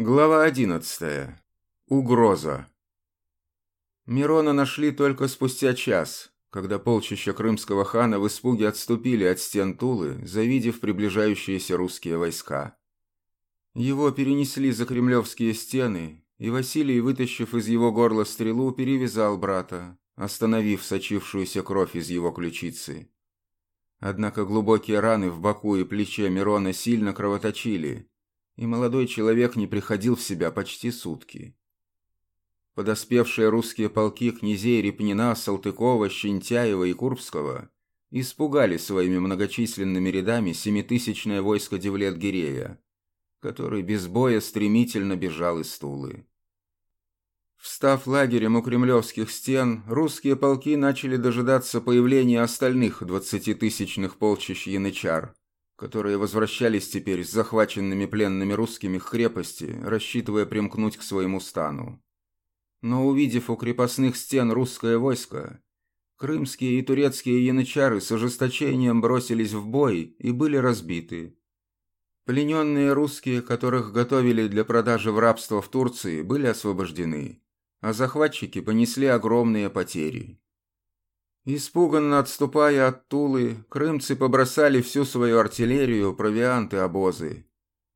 Глава одиннадцатая. Угроза. Мирона нашли только спустя час, когда полчища крымского хана в испуге отступили от стен Тулы, завидев приближающиеся русские войска. Его перенесли за кремлевские стены, и Василий, вытащив из его горла стрелу, перевязал брата, остановив сочившуюся кровь из его ключицы. Однако глубокие раны в боку и плече Мирона сильно кровоточили, и молодой человек не приходил в себя почти сутки. Подоспевшие русские полки князей Репнина, Салтыкова, Щентяева и Курбского испугали своими многочисленными рядами семитысячное войско Девлет-Гирея, который без боя стремительно бежал из Тулы. Встав лагерем у кремлевских стен, русские полки начали дожидаться появления остальных двадцатитысячных полчищ янычар, которые возвращались теперь с захваченными пленными русскими крепости, рассчитывая примкнуть к своему стану. Но увидев у крепостных стен русское войско, крымские и турецкие янычары с ожесточением бросились в бой и были разбиты. Плененные русские, которых готовили для продажи в рабство в Турции, были освобождены, а захватчики понесли огромные потери. Испуганно отступая от Тулы, крымцы побросали всю свою артиллерию, провианты, обозы.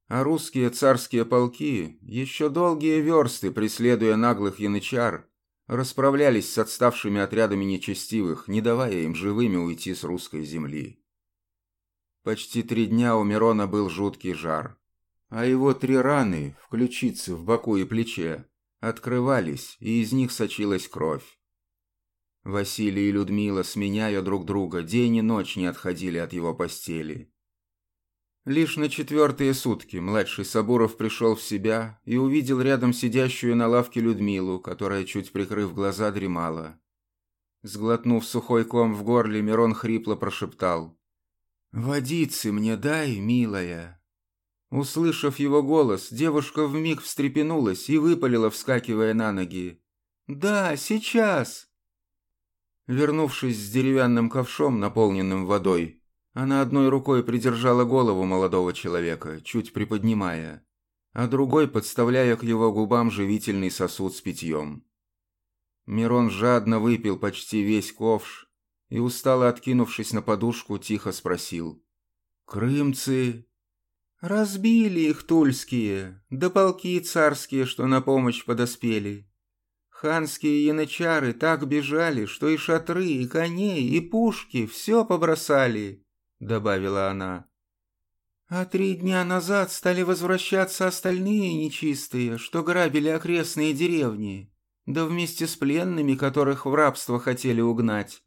А русские царские полки, еще долгие версты, преследуя наглых янычар, расправлялись с отставшими отрядами нечестивых, не давая им живыми уйти с русской земли. Почти три дня у Мирона был жуткий жар, а его три раны, в ключице, в боку и плече, открывались, и из них сочилась кровь. Василий и Людмила, сменяя друг друга, день и ночь не отходили от его постели. Лишь на четвертые сутки младший Сабуров пришел в себя и увидел рядом сидящую на лавке Людмилу, которая, чуть прикрыв глаза, дремала. Сглотнув сухой ком в горле, Мирон хрипло прошептал. «Водицы мне дай, милая!» Услышав его голос, девушка вмиг встрепенулась и выпалила, вскакивая на ноги. «Да, сейчас!» Вернувшись с деревянным ковшом, наполненным водой, она одной рукой придержала голову молодого человека, чуть приподнимая, а другой подставляя к его губам живительный сосуд с питьем. Мирон жадно выпил почти весь ковш и, устало откинувшись на подушку, тихо спросил. «Крымцы?» «Разбили их тульские, да полки царские, что на помощь подоспели. Ханские янычары так бежали, что и шатры, и коней, и пушки все побросали», — добавила она. «А три дня назад стали возвращаться остальные нечистые, что грабили окрестные деревни, да вместе с пленными, которых в рабство хотели угнать.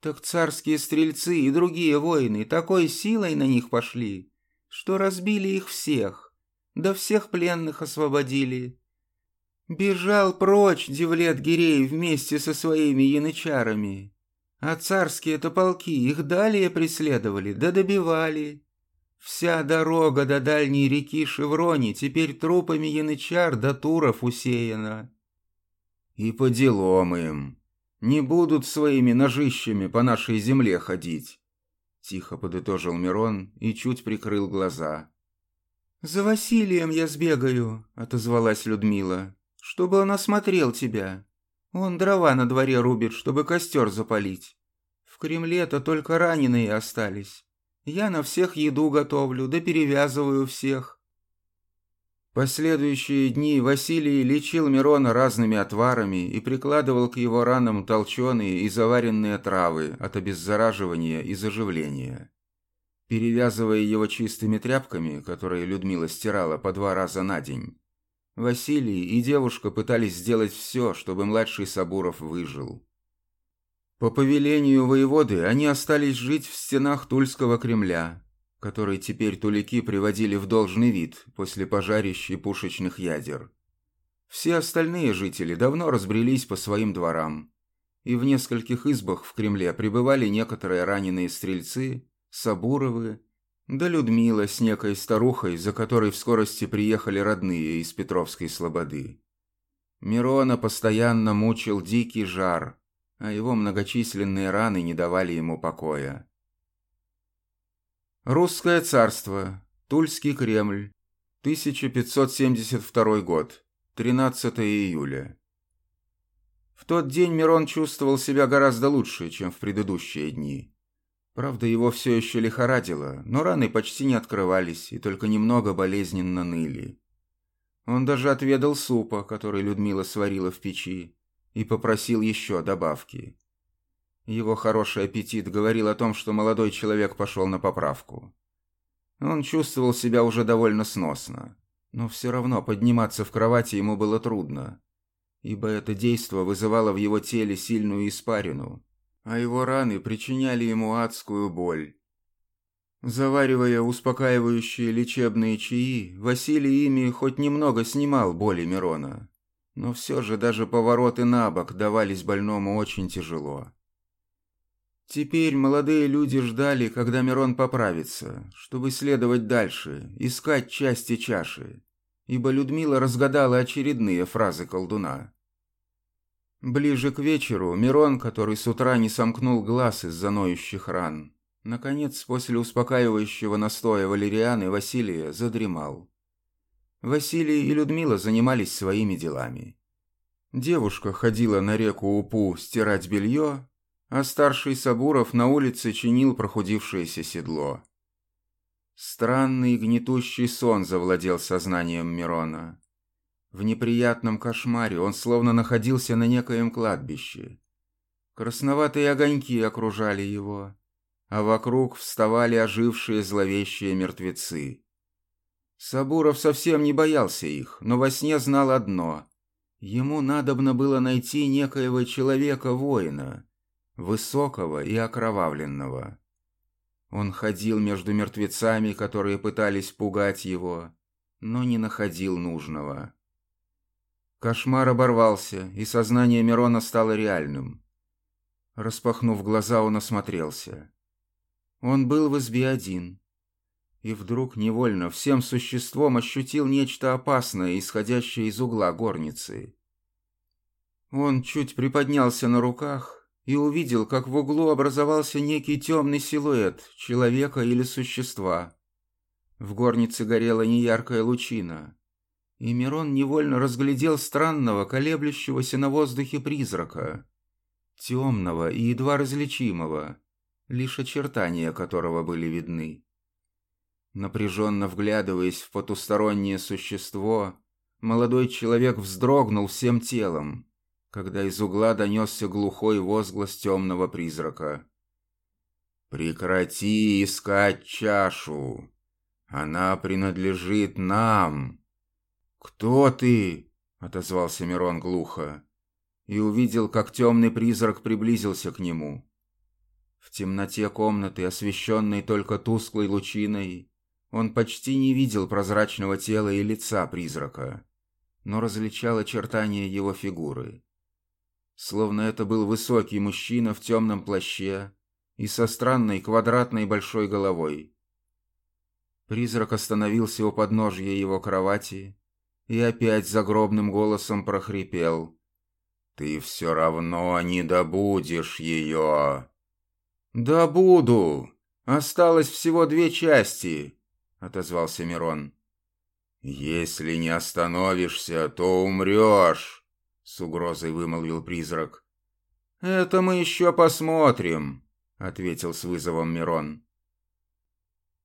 Так царские стрельцы и другие воины такой силой на них пошли, что разбили их всех, да всех пленных освободили». Бежал прочь Девлет Гирей вместе со своими янычарами. А царские-то полки их далее преследовали, да добивали. Вся дорога до дальней реки Шеврони теперь трупами янычар до туров усеяна. И по делам им. Не будут своими ножищами по нашей земле ходить. Тихо подытожил Мирон и чуть прикрыл глаза. «За Василием я сбегаю», — отозвалась Людмила чтобы он осмотрел тебя. Он дрова на дворе рубит, чтобы костер запалить. В Кремле-то только раненые остались. Я на всех еду готовлю, да перевязываю всех. Последующие дни Василий лечил Мирона разными отварами и прикладывал к его ранам толченые и заваренные травы от обеззараживания и заживления. Перевязывая его чистыми тряпками, которые Людмила стирала по два раза на день, Василий и девушка пытались сделать все, чтобы младший Сабуров выжил. По повелению воеводы они остались жить в стенах Тульского Кремля, который теперь тулики приводили в должный вид после пожарищ и пушечных ядер. Все остальные жители давно разбрелись по своим дворам, и в нескольких избах в Кремле пребывали некоторые раненые стрельцы, Сабуровы да Людмила с некой старухой, за которой в скорости приехали родные из Петровской слободы. Мирона постоянно мучил дикий жар, а его многочисленные раны не давали ему покоя. Русское царство, Тульский Кремль, 1572 год. 13 июля. В тот день Мирон чувствовал себя гораздо лучше, чем в предыдущие дни. Правда, его все еще лихорадило, но раны почти не открывались и только немного болезненно ныли. Он даже отведал супа, который Людмила сварила в печи, и попросил еще добавки. Его хороший аппетит говорил о том, что молодой человек пошел на поправку. Он чувствовал себя уже довольно сносно, но все равно подниматься в кровати ему было трудно, ибо это действо вызывало в его теле сильную испарину, а его раны причиняли ему адскую боль. Заваривая успокаивающие лечебные чаи, Василий ими хоть немного снимал боли Мирона, но все же даже повороты на бок давались больному очень тяжело. Теперь молодые люди ждали, когда Мирон поправится, чтобы следовать дальше, искать части чаши, ибо Людмила разгадала очередные фразы колдуна. Ближе к вечеру Мирон, который с утра не сомкнул глаз из-за ноющих ран, наконец, после успокаивающего настоя валерианы Василия задремал. Василий и Людмила занимались своими делами. Девушка ходила на реку Упу стирать белье, а старший Сабуров на улице чинил прохудившееся седло. Странный гнетущий сон завладел сознанием Мирона. В неприятном кошмаре он словно находился на некоем кладбище. Красноватые огоньки окружали его, а вокруг вставали ожившие зловещие мертвецы. Сабуров совсем не боялся их, но во сне знал одно — ему надобно было найти некоего человека-воина — высокого и окровавленного. Он ходил между мертвецами, которые пытались пугать его, но не находил нужного. Кошмар оборвался, и сознание Мирона стало реальным. Распахнув глаза, он осмотрелся. Он был в избе один. И вдруг невольно всем существом ощутил нечто опасное, исходящее из угла горницы. Он чуть приподнялся на руках и увидел, как в углу образовался некий темный силуэт человека или существа. В горнице горела неяркая лучина, и Мирон невольно разглядел странного, колеблющегося на воздухе призрака, темного и едва различимого, лишь очертания которого были видны. Напряженно вглядываясь в потустороннее существо, молодой человек вздрогнул всем телом когда из угла донесся глухой возглас темного призрака. «Прекрати искать чашу! Она принадлежит нам!» «Кто ты?» — отозвался Мирон глухо и увидел, как темный призрак приблизился к нему. В темноте комнаты, освещенной только тусклой лучиной, он почти не видел прозрачного тела и лица призрака, но различал очертания его фигуры словно это был высокий мужчина в темном плаще и со странной квадратной большой головой. Призрак остановился у подножья его кровати и опять загробным голосом прохрипел. «Ты все равно не добудешь ее!» «Добуду! Осталось всего две части!» — отозвался Мирон. «Если не остановишься, то умрешь!» с угрозой вымолвил призрак. «Это мы еще посмотрим», — ответил с вызовом Мирон.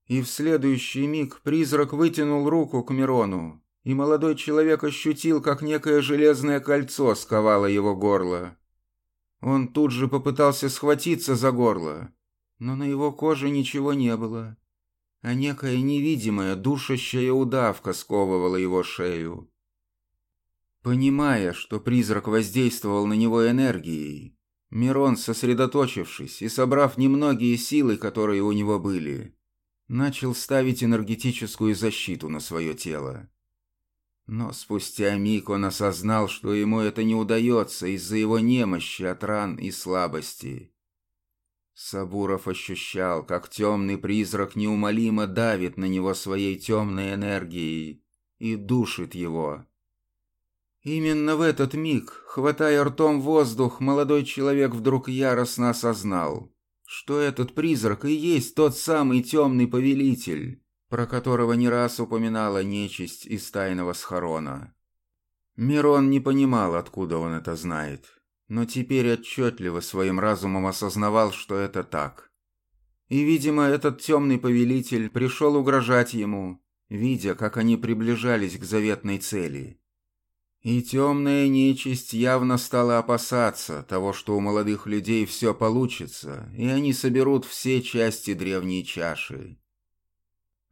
И в следующий миг призрак вытянул руку к Мирону, и молодой человек ощутил, как некое железное кольцо сковало его горло. Он тут же попытался схватиться за горло, но на его коже ничего не было, а некая невидимая душащая удавка сковывала его шею. Понимая, что призрак воздействовал на него энергией, Мирон, сосредоточившись и собрав немногие силы, которые у него были, начал ставить энергетическую защиту на свое тело. Но спустя миг он осознал, что ему это не удается из-за его немощи от ран и слабости. Сабуров ощущал, как темный призрак неумолимо давит на него своей темной энергией и душит его. Именно в этот миг, хватая ртом воздух, молодой человек вдруг яростно осознал, что этот призрак и есть тот самый темный повелитель, про которого не раз упоминала нечисть из тайного схорона. Мирон не понимал, откуда он это знает, но теперь отчетливо своим разумом осознавал, что это так. И, видимо, этот темный повелитель пришел угрожать ему, видя, как они приближались к заветной цели. И темная нечисть явно стала опасаться того, что у молодых людей все получится, и они соберут все части древней чаши.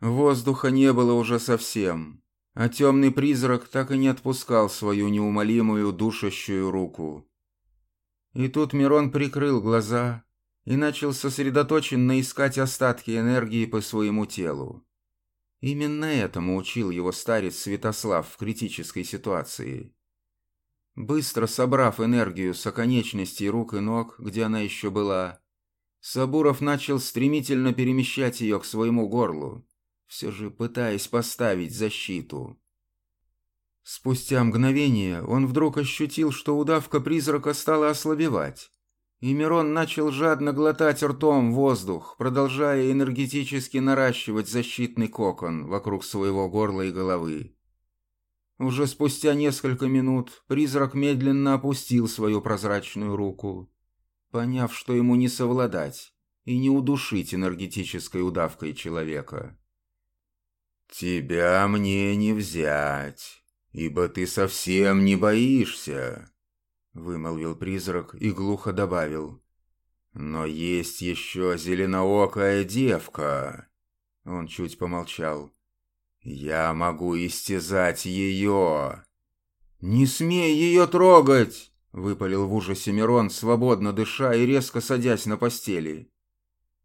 Воздуха не было уже совсем, а темный призрак так и не отпускал свою неумолимую душащую руку. И тут Мирон прикрыл глаза и начал сосредоточенно искать остатки энергии по своему телу. Именно этому учил его старец Святослав в критической ситуации. Быстро собрав энергию с оконечностей рук и ног, где она еще была, Сабуров начал стремительно перемещать ее к своему горлу, все же пытаясь поставить защиту. Спустя мгновение он вдруг ощутил, что удавка призрака стала ослабевать, и Мирон начал жадно глотать ртом воздух, продолжая энергетически наращивать защитный кокон вокруг своего горла и головы. Уже спустя несколько минут призрак медленно опустил свою прозрачную руку, поняв, что ему не совладать и не удушить энергетической удавкой человека. «Тебя мне не взять, ибо ты совсем не боишься», — вымолвил призрак и глухо добавил. «Но есть еще зеленоокая девка». Он чуть помолчал. «Я могу истязать ее!» «Не смей ее трогать!» — выпалил в ужасе Мирон, свободно дыша и резко садясь на постели.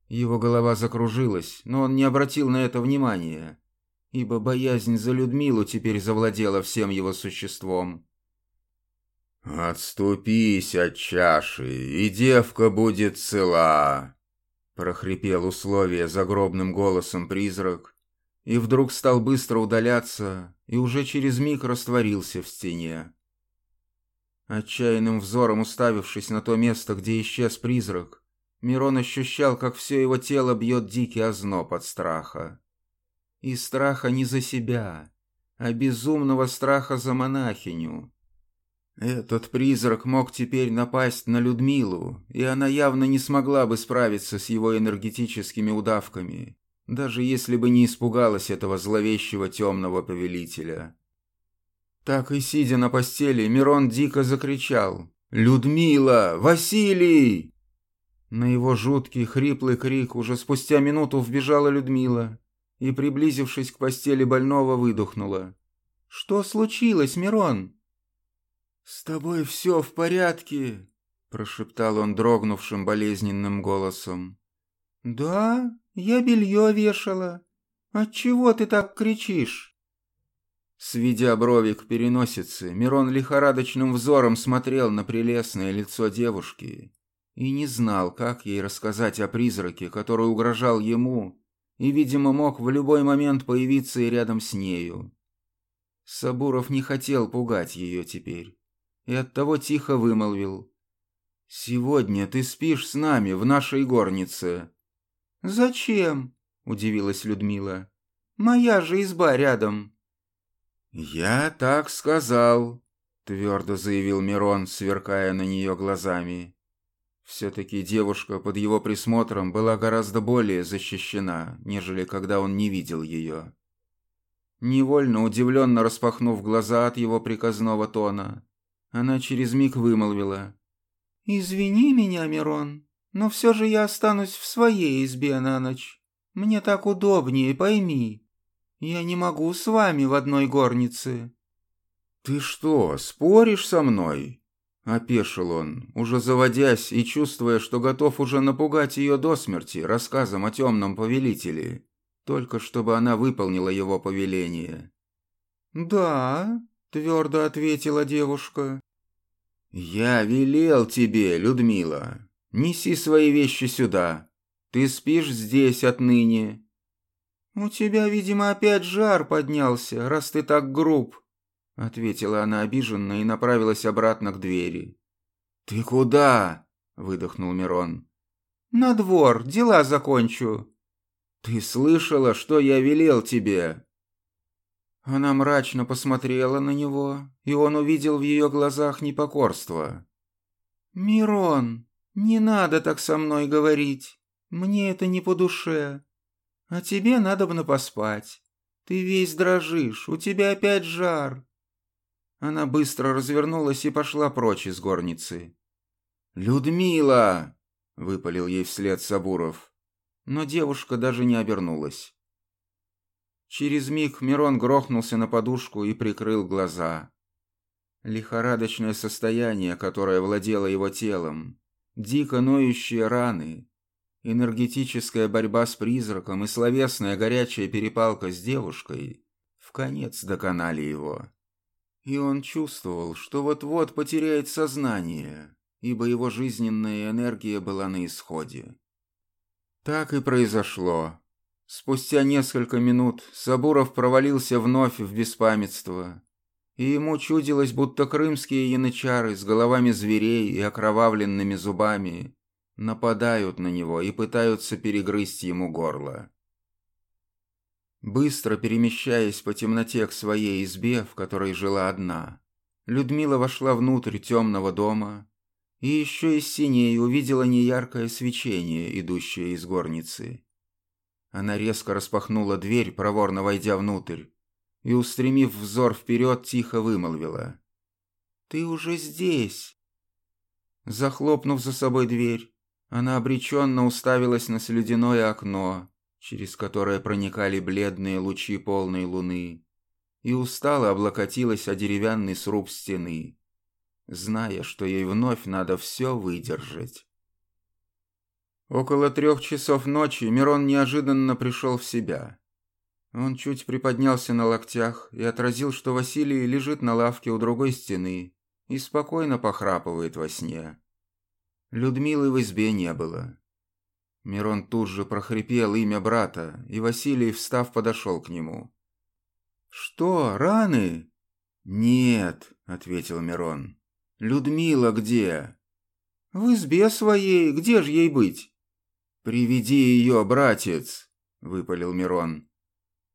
Его голова закружилась, но он не обратил на это внимания, ибо боязнь за Людмилу теперь завладела всем его существом. «Отступись от чаши, и девка будет цела!» прохрипел условие загробным голосом призрак, и вдруг стал быстро удаляться, и уже через миг растворился в стене. Отчаянным взором уставившись на то место, где исчез призрак, Мирон ощущал, как все его тело бьет дикий озноб от страха. И страха не за себя, а безумного страха за монахиню, этот призрак мог теперь напасть на Людмилу, и она явно не смогла бы справиться с его энергетическими удавками, даже если бы не испугалась этого зловещего темного повелителя. Так и сидя на постели, Мирон дико закричал «Людмила! Василий!» На его жуткий хриплый крик уже спустя минуту вбежала Людмила и, приблизившись к постели больного, выдохнула. «Что случилось, Мирон?» «С тобой все в порядке?» – прошептал он дрогнувшим болезненным голосом. «Да, я белье вешала. Отчего ты так кричишь?» Сведя брови к переносице, Мирон лихорадочным взором смотрел на прелестное лицо девушки и не знал, как ей рассказать о призраке, который угрожал ему и, видимо, мог в любой момент появиться и рядом с нею. Сабуров не хотел пугать ее теперь и оттого тихо вымолвил. «Сегодня ты спишь с нами в нашей горнице». «Зачем?» – удивилась Людмила. «Моя же изба рядом». «Я так сказал», – твердо заявил Мирон, сверкая на нее глазами. Все-таки девушка под его присмотром была гораздо более защищена, нежели когда он не видел ее. Невольно удивленно распахнув глаза от его приказного тона, она через миг вымолвила. «Извини меня, Мирон, но все же я останусь в своей избе на ночь. Мне так удобнее, пойми. Я не могу с вами в одной горнице». «Ты что, споришь со мной?» Опешил он, уже заводясь и чувствуя, что готов уже напугать ее до смерти рассказом о темном повелителе, только чтобы она выполнила его повеление. «Да», — твердо ответила девушка. «Я велел тебе, Людмила, неси свои вещи сюда. Ты спишь здесь отныне». «У тебя, видимо, опять жар поднялся, раз ты так груб», — ответила она обиженно и направилась обратно к двери. «Ты куда?» — выдохнул Мирон. «На двор, дела закончу». «Ты слышала, что я велел тебе?» Она мрачно посмотрела на него, и он увидел в ее глазах непокорство. «Мирон, не надо так со мной говорить. Мне это не по душе. А тебе надо бы поспать. Ты весь дрожишь, у тебя опять жар». Она быстро развернулась и пошла прочь из горницы. «Людмила!» — выпалил ей вслед Сабуров. Но девушка даже не обернулась. Через миг Мирон грохнулся на подушку и прикрыл глаза. Лихорадочное состояние, которое владело его телом, дико ноющие раны, энергетическая борьба с призраком и словесная горячая перепалка с девушкой в конец доконали его. И он чувствовал, что вот-вот потеряет сознание, ибо его жизненная энергия была на исходе. Так и произошло. Спустя несколько минут Сабуров провалился вновь в беспамятство, и ему чудилось, будто крымские янычары с головами зверей и окровавленными зубами нападают на него и пытаются перегрызть ему горло. Быстро перемещаясь по темноте к своей избе, в которой жила одна, Людмила вошла внутрь темного дома и еще из синей увидела неяркое свечение, идущее из горницы. Она резко распахнула дверь, проворно войдя внутрь, и, устремив взор вперед, тихо вымолвила. «Ты уже здесь!» Захлопнув за собой дверь, она обреченно уставилась на слюдяное окно, через которое проникали бледные лучи полной луны, и устало облокотилась о деревянный сруб стены, зная, что ей вновь надо все выдержать. Около трех часов ночи Мирон неожиданно пришел в себя. Он чуть приподнялся на локтях и отразил, что Василий лежит на лавке у другой стены и спокойно похрапывает во сне. Людмилы в избе не было. Мирон тут же прохрипел имя брата, и Василий, встав, подошел к нему. «Что, раны?» «Нет», — ответил Мирон. «Людмила где?» «В избе своей, где же ей быть?» «Приведи ее, братец!» — выпалил Мирон.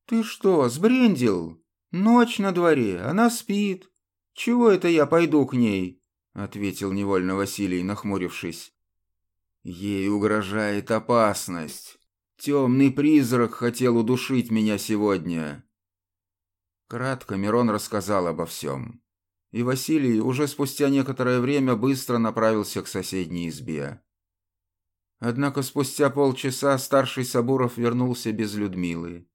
«Ты что, сбрендил? Ночь на дворе, она спит. Чего это я пойду к ней?» — ответил невольно Василий, нахмурившись. «Ей угрожает опасность. Темный призрак хотел удушить меня сегодня». Кратко Мирон рассказал обо всем. И Василий уже спустя некоторое время быстро направился к соседней избе. Однако спустя полчаса старший Сабуров вернулся без Людмилы.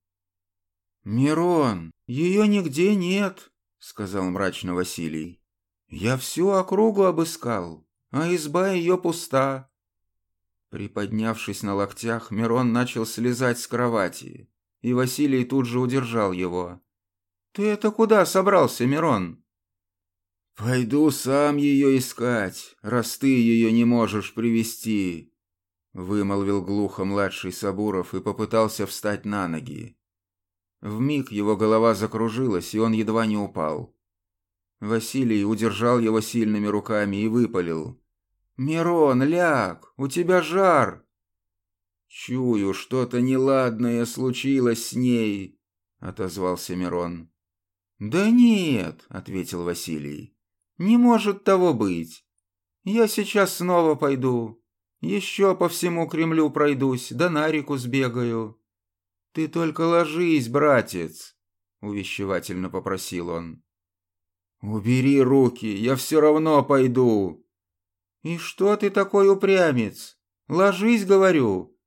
«Мирон, ее нигде нет», — сказал мрачно Василий. «Я всю округу обыскал, а изба ее пуста». Приподнявшись на локтях, Мирон начал слезать с кровати, и Василий тут же удержал его. «Ты это куда собрался, Мирон?» «Пойду сам ее искать, раз ты ее не можешь привести Вымолвил глухо младший Сабуров и попытался встать на ноги. Вмиг его голова закружилась, и он едва не упал. Василий удержал его сильными руками и выпалил. «Мирон, ляг, у тебя жар!» «Чую, что-то неладное случилось с ней», — отозвался Мирон. «Да нет», — ответил Василий. «Не может того быть. Я сейчас снова пойду. Еще по всему Кремлю пройдусь, да на реку сбегаю. Ты только ложись, братец, увещевательно попросил он. Убери руки, я все равно пойду. И что ты такой упрямец? Ложись, говорю.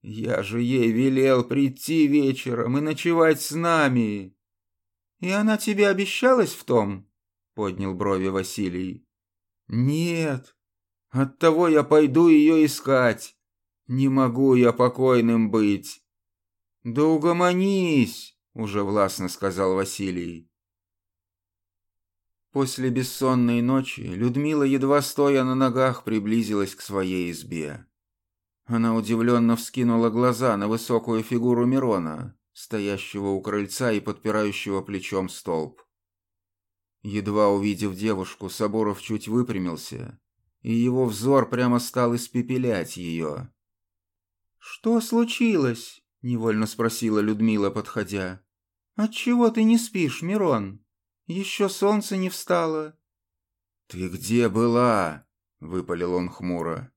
Я же ей велел прийти вечером и ночевать с нами. И она тебе обещалась в том? Поднял брови Василий. Нет, Оттого я пойду ее искать. Не могу я покойным быть. Да угомонись, уже властно сказал Василий. После бессонной ночи Людмила, едва стоя на ногах, приблизилась к своей избе. Она удивленно вскинула глаза на высокую фигуру Мирона, стоящего у крыльца и подпирающего плечом столб. Едва увидев девушку, Соборов чуть выпрямился и его взор прямо стал испепелять ее. «Что случилось? — невольно спросила Людмила, подходя. «Отчего ты не спишь, Мирон? Еще солнце не встало». «Ты где была?» — выпалил он хмуро.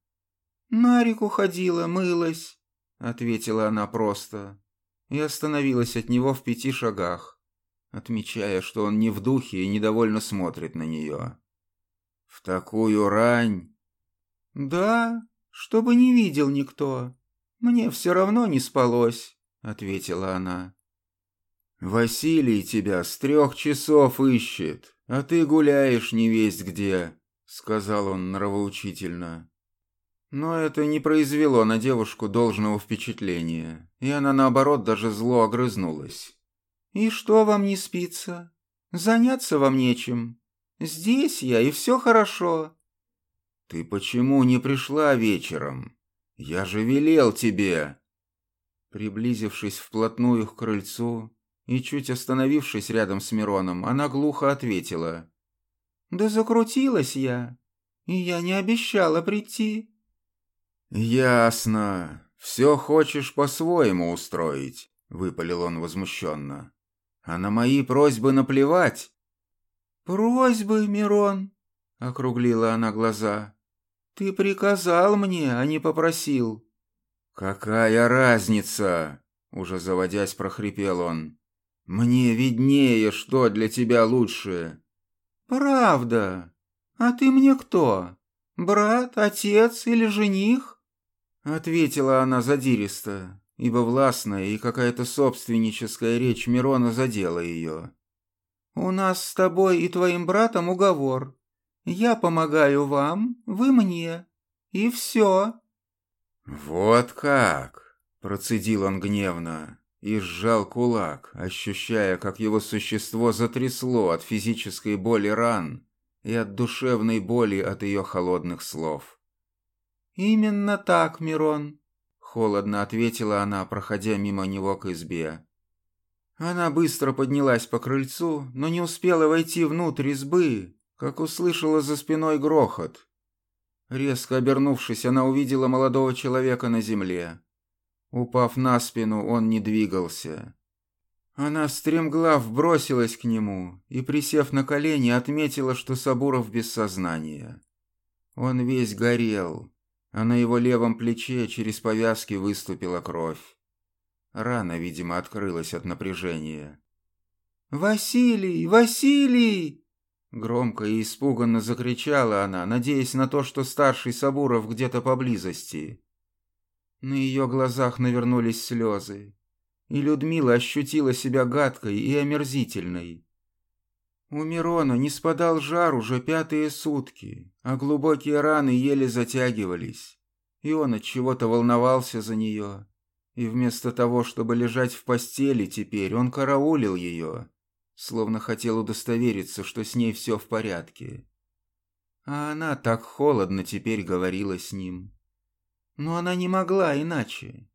«На реку ходила, мылась», — ответила она просто и остановилась от него в пяти шагах, отмечая, что он не в духе и недовольно смотрит на нее. «В такую рань?» «Да, чтобы не видел никто. Мне все равно не спалось», — ответила она. «Василий тебя с трех часов ищет, а ты гуляешь не весть где», — сказал он нравоучительно. Но это не произвело на девушку должного впечатления, и она, наоборот, даже зло огрызнулась. «И что вам не спится? Заняться вам нечем. Здесь я, и все хорошо». «Ты почему не пришла вечером? Я же велел тебе!» Приблизившись вплотную к крыльцу и чуть остановившись рядом с Мироном, она глухо ответила. «Да закрутилась я, и я не обещала прийти». «Ясно. Все хочешь по-своему устроить», — выпалил он возмущенно. «А на мои просьбы наплевать?» «Просьбы, Мирон?» — округлила она глаза. «Ты приказал мне, а не попросил». «Какая разница?» — уже заводясь, прохрипел он. «Мне виднее, что для тебя лучше». «Правда? А ты мне кто? Брат, отец или жених?» Ответила она задиристо, ибо властная и какая-то собственническая речь Мирона задела ее. «У нас с тобой и твоим братом уговор. Я помогаю вам, вы мне. И все». «Вот как!» – процедил он гневно и сжал кулак, ощущая, как его существо затрясло от физической боли ран и от душевной боли от ее холодных слов. «Именно так, Мирон», — холодно ответила она, проходя мимо него к избе. Она быстро поднялась по крыльцу, но не успела войти внутрь избы, как услышала за спиной грохот. Резко обернувшись, она увидела молодого человека на земле. Упав на спину, он не двигался. Она стремглав бросилась к нему и, присев на колени, отметила, что Сабуров без сознания. Он весь горел, а на его левом плече через повязки выступила кровь. Рана, видимо, открылась от напряжения. «Василий! Василий!» Громко и испуганно закричала она, надеясь на то, что старший Сабуров где-то поблизости. На ее глазах навернулись слезы, и Людмила ощутила себя гадкой и омерзительной. У Мирона не спадал жар уже пятые сутки, а глубокие раны еле затягивались. И он от чего-то волновался за нее. И вместо того, чтобы лежать в постели теперь, он караулил ее, словно хотел удостовериться, что с ней все в порядке. А она так холодно теперь говорила с ним. Но она не могла иначе.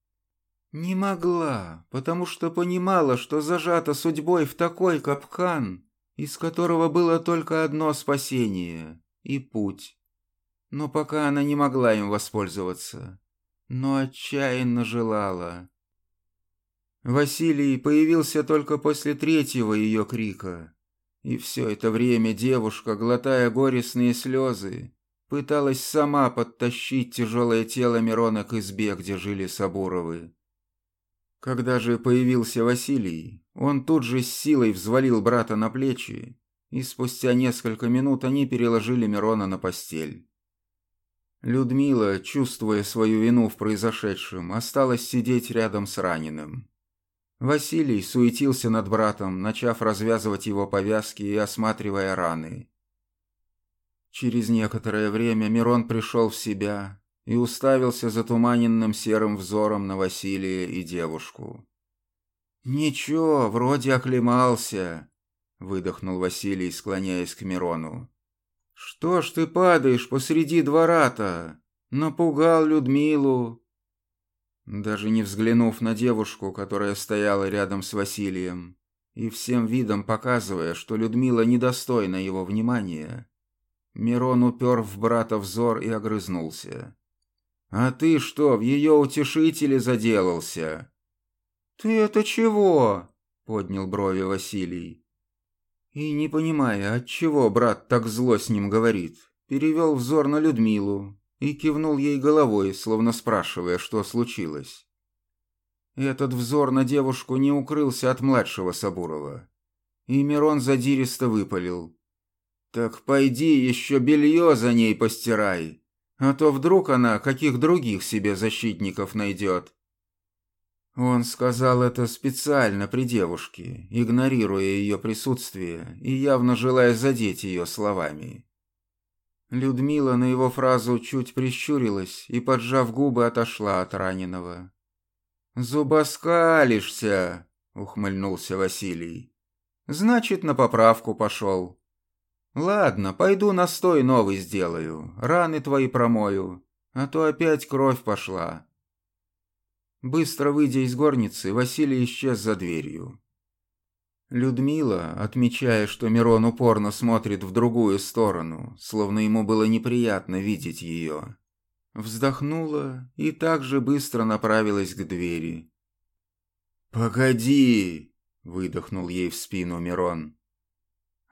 Не могла, потому что понимала, что зажата судьбой в такой капкан, из которого было только одно спасение и путь. Но пока она не могла им воспользоваться, но отчаянно желала. Василий появился только после третьего ее крика, и все это время девушка, глотая горестные слезы, пыталась сама подтащить тяжелое тело Мирона к избе, где жили Сабуровы. Когда же появился Василий, он тут же с силой взвалил брата на плечи, и спустя несколько минут они переложили Мирона на постель. Людмила, чувствуя свою вину в произошедшем, осталась сидеть рядом с раненым. Василий суетился над братом, начав развязывать его повязки и осматривая раны. Через некоторое время Мирон пришел в себя и уставился затуманенным серым взором на Василия и девушку. «Ничего, вроде оклемался», — выдохнул Василий, склоняясь к Мирону. «Что ж ты падаешь посреди двора-то? Напугал Людмилу». Даже не взглянув на девушку, которая стояла рядом с Василием, и всем видом показывая, что Людмила недостойна его внимания, Мирон упер в брата взор и огрызнулся. «А ты что, в ее утешителе заделался?» «Ты это чего?» — поднял брови Василий. И, не понимая, отчего брат так зло с ним говорит, перевел взор на Людмилу и кивнул ей головой, словно спрашивая, что случилось. Этот взор на девушку не укрылся от младшего Сабурова. И Мирон задиристо выпалил. «Так пойди еще белье за ней постирай, а то вдруг она каких других себе защитников найдет». Он сказал это специально при девушке, игнорируя ее присутствие и явно желая задеть ее словами. Людмила на его фразу чуть прищурилась и, поджав губы, отошла от раненого. «Зубоскалишься!» — ухмыльнулся Василий. «Значит, на поправку пошел. Ладно, пойду настой новый сделаю, раны твои промою, а то опять кровь пошла». Быстро выйдя из горницы, Василий исчез за дверью. Людмила, отмечая, что Мирон упорно смотрит в другую сторону, словно ему было неприятно видеть ее, вздохнула и также быстро направилась к двери. «Погоди!» — выдохнул ей в спину Мирон.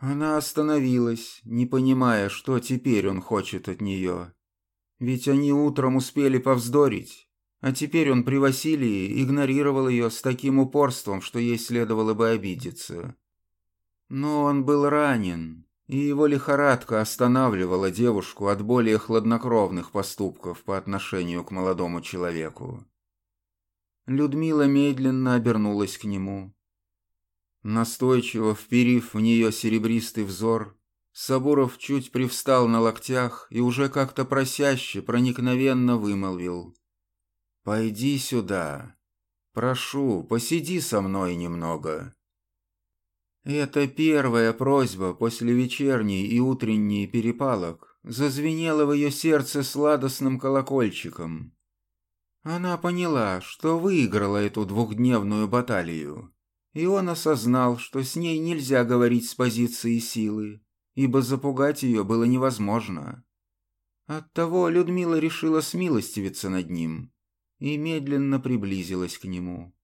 Она остановилась, не понимая, что теперь он хочет от нее. Ведь они утром успели повздорить, а теперь он при Василии игнорировал ее с таким упорством, что ей следовало бы обидеться. Но он был ранен, и его лихорадка останавливала девушку от более хладнокровных поступков по отношению к молодому человеку. Людмила медленно обернулась к нему. Настойчиво вперив в нее серебристый взор, Сабуров чуть привстал на локтях и уже как-то просяще, проникновенно вымолвил. «Пойди сюда. Прошу, посиди со мной немного». Это первая просьба после вечерней и утренней перепалок зазвенела в ее сердце сладостным колокольчиком. Она поняла, что выиграла эту двухдневную баталию, и он осознал, что с ней нельзя говорить с позиции силы, ибо запугать ее было невозможно. Оттого Людмила решила смилостивиться над ним и медленно приблизилась к нему.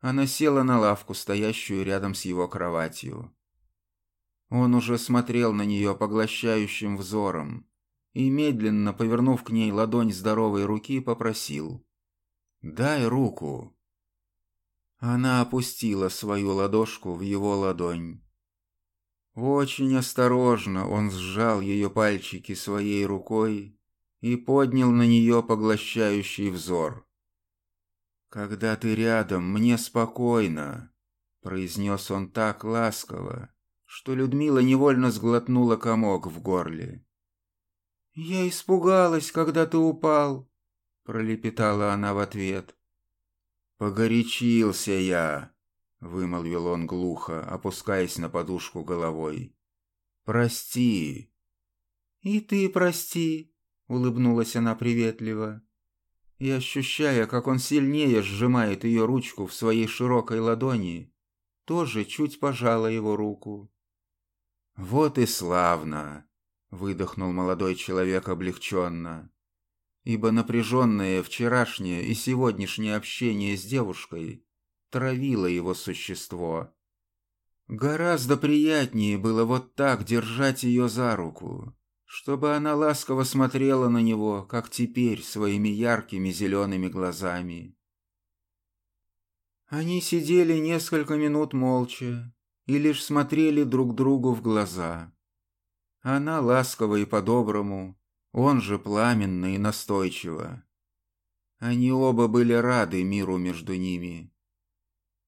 Она села на лавку, стоящую рядом с его кроватью. Он уже смотрел на нее поглощающим взором и, медленно повернув к ней ладонь здоровой руки, попросил «Дай руку». Она опустила свою ладошку в его ладонь. Очень осторожно он сжал ее пальчики своей рукой и поднял на нее поглощающий взор. «Когда ты рядом, мне спокойно», — произнес он так ласково, что Людмила невольно сглотнула комок в горле. «Я испугалась, когда ты упал», — пролепетала она в ответ. «Погорячился я», — вымолвил он глухо, опускаясь на подушку головой. «Прости». «И ты прости», улыбнулась она приветливо. И ощущая, как он сильнее сжимает ее ручку в своей широкой ладони, тоже чуть пожала его руку. «Вот и славно!» — выдохнул молодой человек облегченно, ибо напряженное вчерашнее и сегодняшнее общение с девушкой травило его существо. Гораздо приятнее было вот так держать ее за руку, чтобы она ласково смотрела на него, как теперь, своими яркими зелеными глазами. Они сидели несколько минут молча и лишь смотрели друг другу в глаза. Она ласково и по-доброму, он же пламенно и настойчиво. Они оба были рады миру между ними.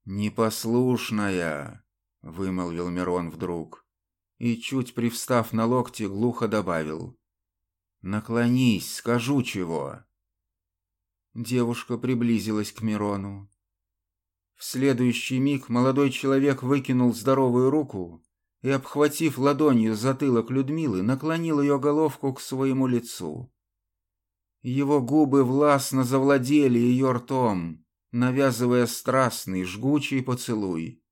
«Непослушная», — вымолвил Мирон вдруг и, чуть привстав на локте, глухо добавил. «Наклонись, скажу чего». Девушка приблизилась к Мирону. В следующий миг молодой человек выкинул здоровую руку и, обхватив ладонью затылок Людмилы, наклонил ее головку к своему лицу. Его губы властно завладели ее ртом, навязывая страстный, жгучий поцелуй.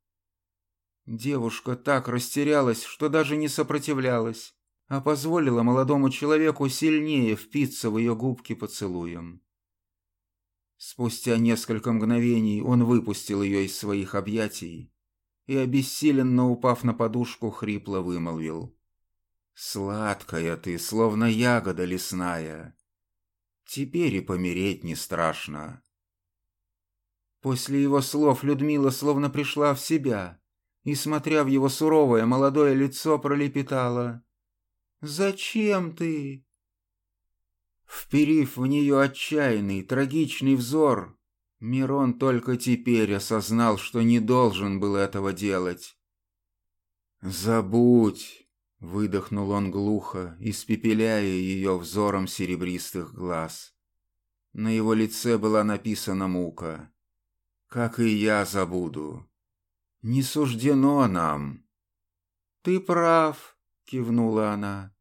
Девушка так растерялась, что даже не сопротивлялась, а позволила молодому человеку сильнее впиться в ее губки поцелуем. Спустя несколько мгновений он выпустил ее из своих объятий и, обессиленно упав на подушку, хрипло вымолвил. «Сладкая ты, словно ягода лесная. Теперь и помереть не страшно». После его слов Людмила словно пришла в себя и, смотря в его суровое молодое лицо, пролепетала. «Зачем ты?» Вперив в нее отчаянный, трагичный взор, Мирон только теперь осознал, что не должен был этого делать. «Забудь!» — выдохнул он глухо, испепеляя ее взором серебристых глаз. На его лице была написана мука. «Как и я забуду. Не суждено нам». «Ты прав», — кивнула она.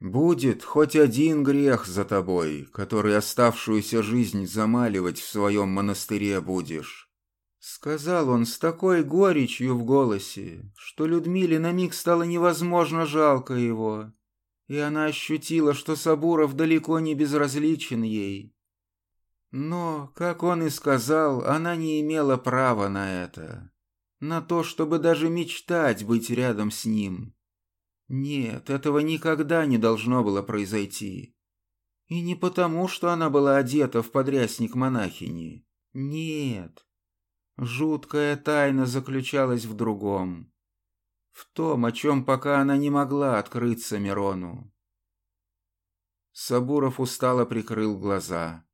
Будет хоть один грех за тобой, который оставшуюся жизнь замаливать в своем монастыре будешь. Сказал он с такой горечью в голосе, что Людмиле на миг стало невозможно жалко его, и она ощутила, что Сабуров далеко не безразличен ей. Но, как он и сказал, она не имела права на это, на то, чтобы даже мечтать быть рядом с ним. Нет, этого никогда не должно было произойти. И не потому, что она была одета в подрясник монахини. Нет. Жуткая тайна заключалась в другом. В том, о чем пока она не могла открыться Мирону. Сабуров устало прикрыл глаза.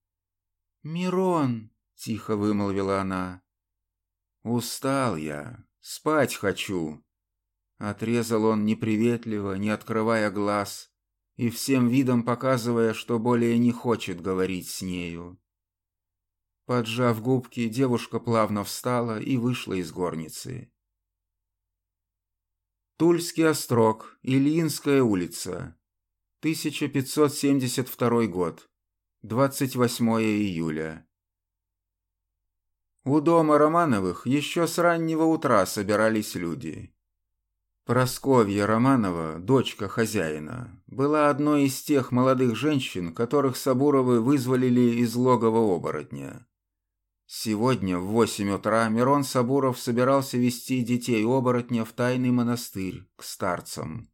«Мирон!» — тихо вымолвила она. «Устал я. Спать хочу», Отрезал он неприветливо, не открывая глаз, и всем видом показывая, что более не хочет говорить с нею. Поджав губки, девушка плавно встала и вышла из горницы. Тульский острог, Ильинская улица, 1572 год, 28 июля. У дома Романовых еще с раннего утра собирались люди. Просковья Романова, дочка хозяина, была одной из тех молодых женщин, которых Сабуровы вызволили из логова оборотня. Сегодня в восемь утра Мирон Сабуров собирался вести детей оборотня в тайный монастырь к старцам.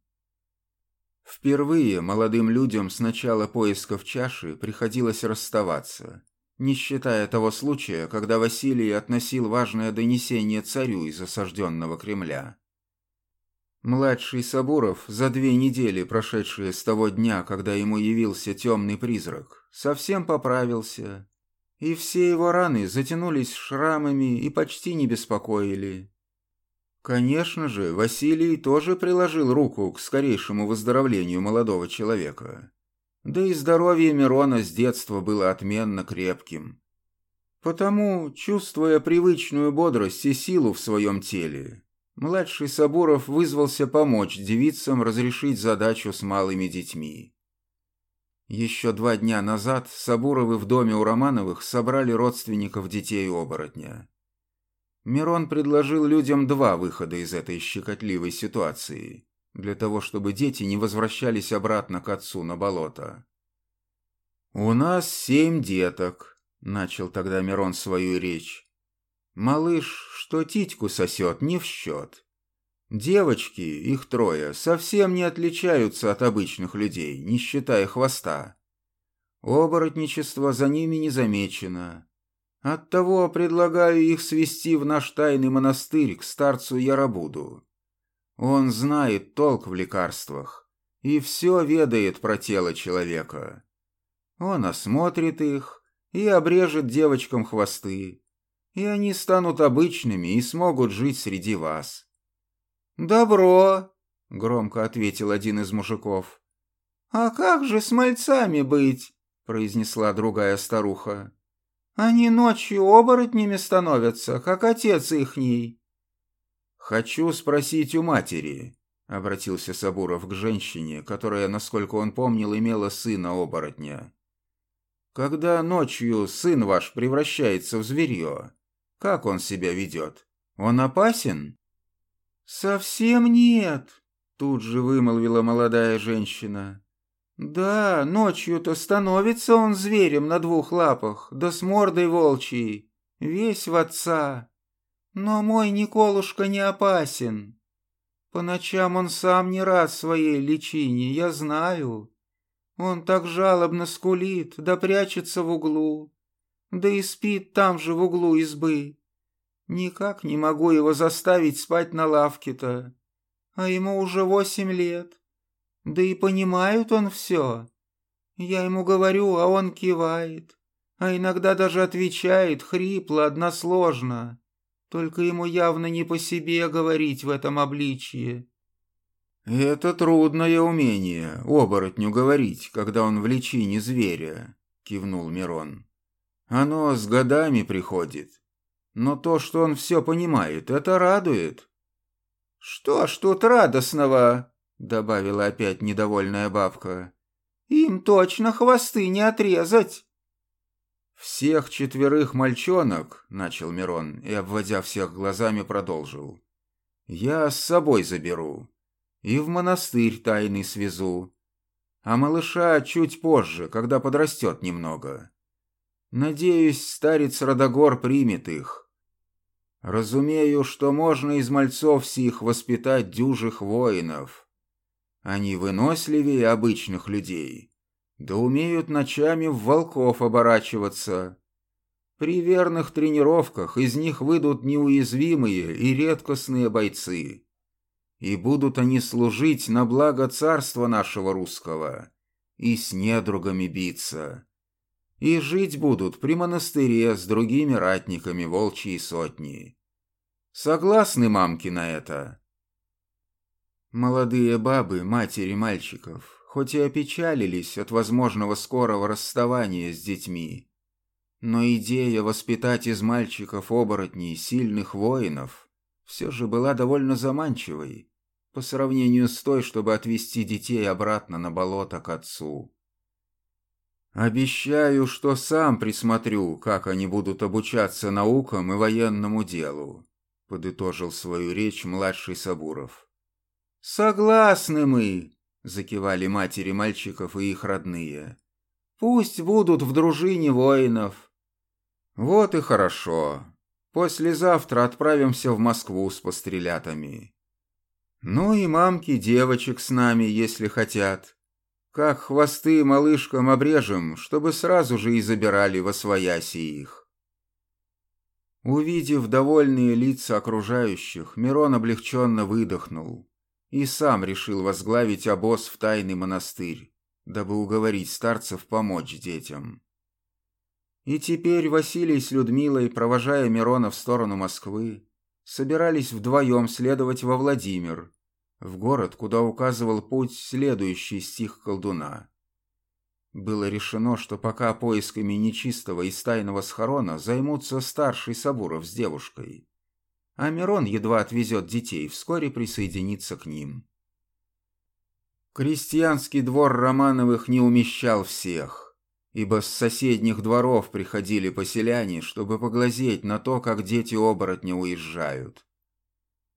Впервые молодым людям с начала поисков чаши приходилось расставаться, не считая того случая, когда Василий относил важное донесение царю из осажденного Кремля. Младший Сабуров, за две недели, прошедшие с того дня, когда ему явился темный призрак, совсем поправился, и все его раны затянулись шрамами и почти не беспокоили. Конечно же, Василий тоже приложил руку к скорейшему выздоровлению молодого человека. Да и здоровье Мирона с детства было отменно крепким. Потому, чувствуя привычную бодрость и силу в своем теле, Младший Сабуров вызвался помочь девицам разрешить задачу с малыми детьми. Еще два дня назад Сабуровы в доме у Романовых собрали родственников детей оборотня. Мирон предложил людям два выхода из этой щекотливой ситуации, для того, чтобы дети не возвращались обратно к отцу на болото. «У нас семь деток», — начал тогда Мирон свою речь. Малыш, что титьку сосет, не в счет. Девочки, их трое, совсем не отличаются от обычных людей, не считая хвоста. Оборотничество за ними не замечено. Оттого предлагаю их свести в наш тайный монастырь к старцу Ярабуду. Он знает толк в лекарствах и все ведает про тело человека. Он осмотрит их и обрежет девочкам хвосты и они станут обычными и смогут жить среди вас». «Добро», — громко ответил один из мужиков. «А как же с мальцами быть?» — произнесла другая старуха. «Они ночью оборотнями становятся, как отец ихний». «Хочу спросить у матери», — обратился Сабуров к женщине, которая, насколько он помнил, имела сына-оборотня. «Когда ночью сын ваш превращается в зверье, как он себя ведет? Он опасен?» «Совсем нет», — тут же вымолвила молодая женщина. Да, ночью-то становится он зверем на двух лапах, да с мордой волчьей, весь в отца. Но мой Николушка не опасен. По ночам он сам не рад своей личине, я знаю. Он так жалобно скулит, да прячется в углу, да и спит там же в углу избы. Никак не могу его заставить спать на лавке-то, а ему уже восемь лет. Да и понимает он все. Я ему говорю, а он кивает, а иногда даже отвечает хрипло, односложно. Только ему явно не по себе говорить в этом обличье. «Это трудное умение, оборотню говорить, когда он в личине зверя», — кивнул Мирон. «Оно с годами приходит. Но то, что он все понимает, это радует». «Что ж тут радостного?» — добавила опять недовольная бабка. «Им точно хвосты не отрезать». «Всех четверых мальчонок», — начал Мирон и, обводя всех глазами, продолжил. «Я с собой заберу и в монастырь тайный свезу. А малыша чуть позже, когда подрастет немного. Надеюсь, старец Родогор примет их. Разумею, что можно из мальцов сих воспитать дюжих воинов. Они выносливее обычных людей, да умеют ночами в волков оборачиваться. При верных тренировках из них выйдут неуязвимые и редкостные бойцы и будут они служить на благо царства нашего русского, и с недругами биться. И жить будут при монастыре с другими ратниками волчьей сотни. Согласны мамки на это?» Молодые бабы, матери мальчиков, хоть и опечалились от возможного скорого расставания с детьми, но идея воспитать из мальчиков оборотней сильных воинов все же была довольно заманчивой по сравнению с той, чтобы отвезти детей обратно на болото к отцу. «Обещаю, что сам присмотрю, как они будут обучаться наукам и военному делу», — подытожил свою речь младший Сабуров. «Согласны мы», — закивали матери мальчиков и их родные. «Пусть будут в дружине воинов». «Вот и хорошо. Послезавтра отправимся в Москву с пострелятами. Ну и мамки девочек с нами, если хотят. Как хвосты малышкам обрежем, чтобы сразу же и забирали во свояси их. Увидев довольные лица окружающих, Мирон облегченно выдохнул и сам решил возглавить обоз в тайный монастырь, дабы уговорить старцев помочь детям. И теперь Василий с Людмилой, провожая Мирона в сторону Москвы, собирались вдвоем следовать во Владимир, в город, куда указывал путь следующий стих колдуна. Было решено, что пока поисками нечистого и стайного схорона займутся старший Сабуров с девушкой, а Мирон едва отвезет детей, вскоре присоединится к ним. Крестьянский двор Романовых не умещал всех, ибо с соседних дворов приходили поселяне, чтобы поглазеть на то, как дети оборотня уезжают.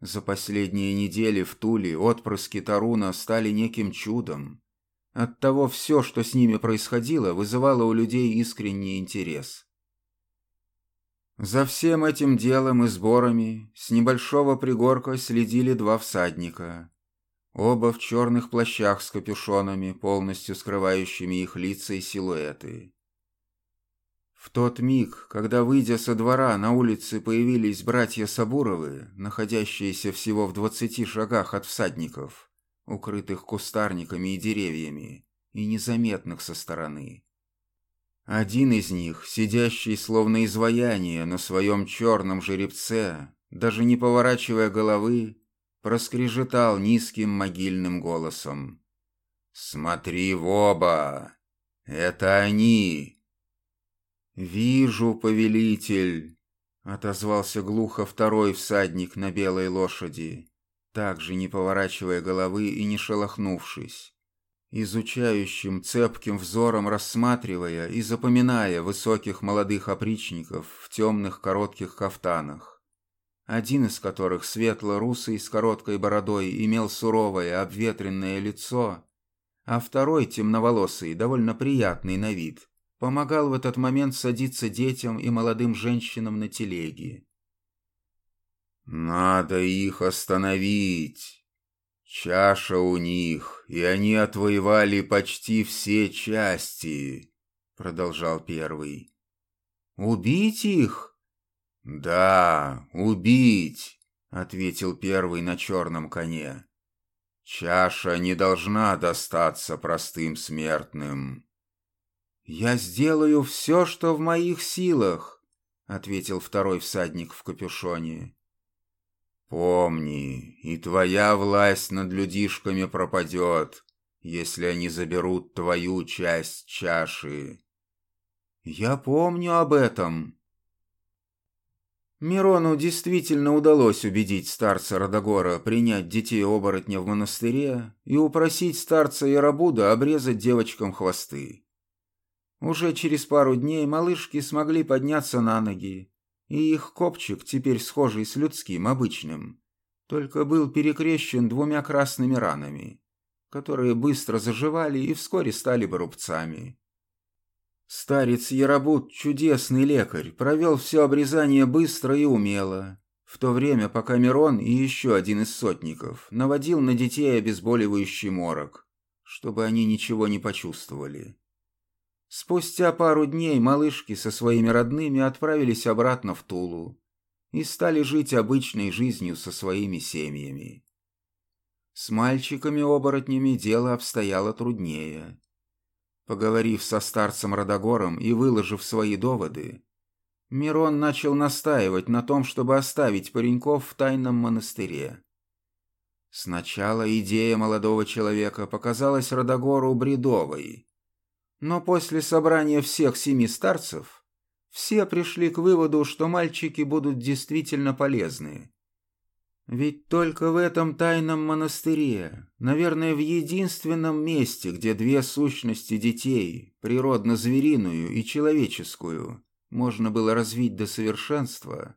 За последние недели в Туле отпрыски Таруна стали неким чудом. Оттого все, что с ними происходило, вызывало у людей искренний интерес. За всем этим делом и сборами с небольшого пригорка следили два всадника. Оба в черных плащах с капюшонами, полностью скрывающими их лица и силуэты. В тот миг, когда, выйдя со двора, на улице появились братья Сабуровы, находящиеся всего в двадцати шагах от всадников, укрытых кустарниками и деревьями, и незаметных со стороны. Один из них, сидящий словно изваяние на своем черном жеребце, даже не поворачивая головы, проскрежетал низким могильным голосом. «Смотри в оба! Это они!» «Вижу, повелитель!» — отозвался глухо второй всадник на белой лошади, также не поворачивая головы и не шелохнувшись, изучающим цепким взором рассматривая и запоминая высоких молодых опричников в темных коротких кафтанах, один из которых светло-русый с короткой бородой имел суровое обветренное лицо, а второй, темноволосый, довольно приятный на вид, помогал в этот момент садиться детям и молодым женщинам на телеги. «Надо их остановить. Чаша у них, и они отвоевали почти все части», — продолжал первый. «Убить их?» «Да, убить», — ответил первый на черном коне. «Чаша не должна достаться простым смертным». «Я сделаю все, что в моих силах», — ответил второй всадник в капюшоне. «Помни, и твоя власть над людишками пропадет, если они заберут твою часть чаши». «Я помню об этом». Мирону действительно удалось убедить старца Родогора принять детей-оборотня в монастыре и упросить старца Ярабуда обрезать девочкам хвосты. Уже через пару дней малышки смогли подняться на ноги, и их копчик, теперь схожий с людским, обычным, только был перекрещен двумя красными ранами, которые быстро заживали и вскоре стали бы рубцами. Старец Ярабут, чудесный лекарь, провел все обрезание быстро и умело, в то время пока Мирон и еще один из сотников наводил на детей обезболивающий морок, чтобы они ничего не почувствовали. Спустя пару дней малышки со своими родными отправились обратно в Тулу и стали жить обычной жизнью со своими семьями. С мальчиками-оборотнями дело обстояло труднее. Поговорив со старцем Родогором и выложив свои доводы, Мирон начал настаивать на том, чтобы оставить пареньков в тайном монастыре. Сначала идея молодого человека показалась Родогору бредовой, но после собрания всех семи старцев все пришли к выводу, что мальчики будут действительно полезны. Ведь только в этом тайном монастыре, наверное, в единственном месте, где две сущности детей, природно-звериную и человеческую, можно было развить до совершенства,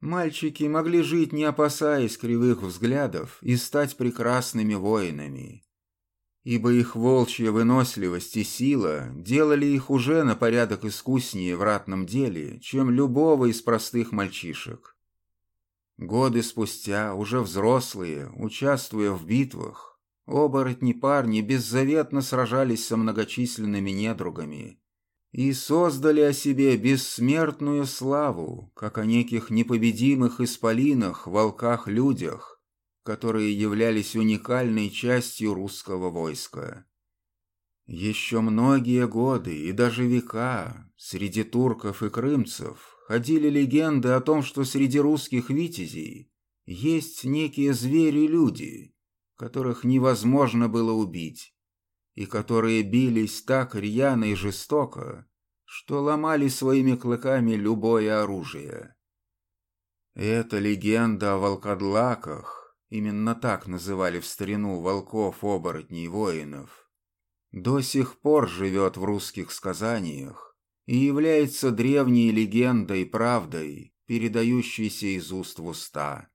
мальчики могли жить, не опасаясь кривых взглядов, и стать прекрасными воинами ибо их волчья выносливость и сила делали их уже на порядок искуснее в ратном деле, чем любого из простых мальчишек. Годы спустя, уже взрослые, участвуя в битвах, оборотни-парни беззаветно сражались со многочисленными недругами и создали о себе бессмертную славу, как о неких непобедимых исполинах, волках-людях, которые являлись уникальной частью русского войска. Еще многие годы и даже века среди турков и крымцев ходили легенды о том, что среди русских витязей есть некие звери-люди, которых невозможно было убить, и которые бились так рьяно и жестоко, что ломали своими клыками любое оружие. Эта легенда о волкодлаках Именно так называли в старину волков-оборотней воинов. До сих пор живет в русских сказаниях и является древней легендой правдой, передающейся из уст в уста.